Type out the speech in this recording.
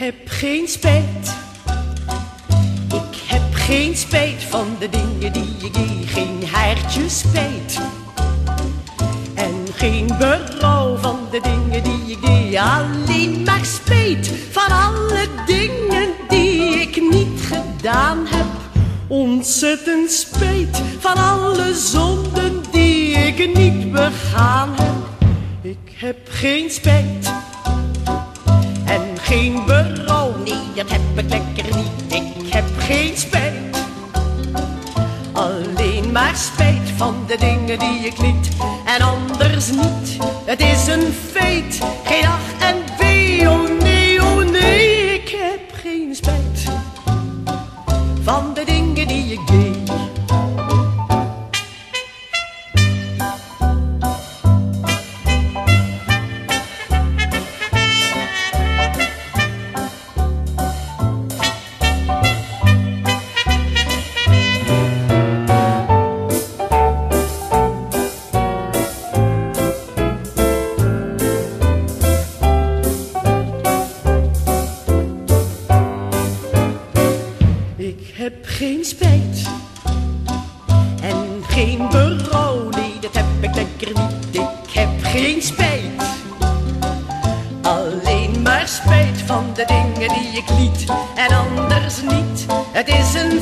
heb geen spijt. Ik heb geen spijt van de dingen die ik deed. Geen haartje spijt. En geen berouw van de dingen die ik deed. Alleen maar spijt van alle dingen die ik niet gedaan heb. Ontzettend spijt van alle zonden die ik niet begaan heb. Ik heb geen spijt en geen berouw. Dat heb ik lekker niet. Ik heb geen spijt. Alleen maar spijt van de dingen die ik liet en anders niet. Het is een feit, geen ach en wee. Oh nee, oh nee, ik heb geen spijt van de dingen die ik deed. Heb geen spijt en geen berouw, nee, dat heb ik lekker niet. Ik heb geen spijt, alleen maar spijt van de dingen die ik liet en anders niet. Het is een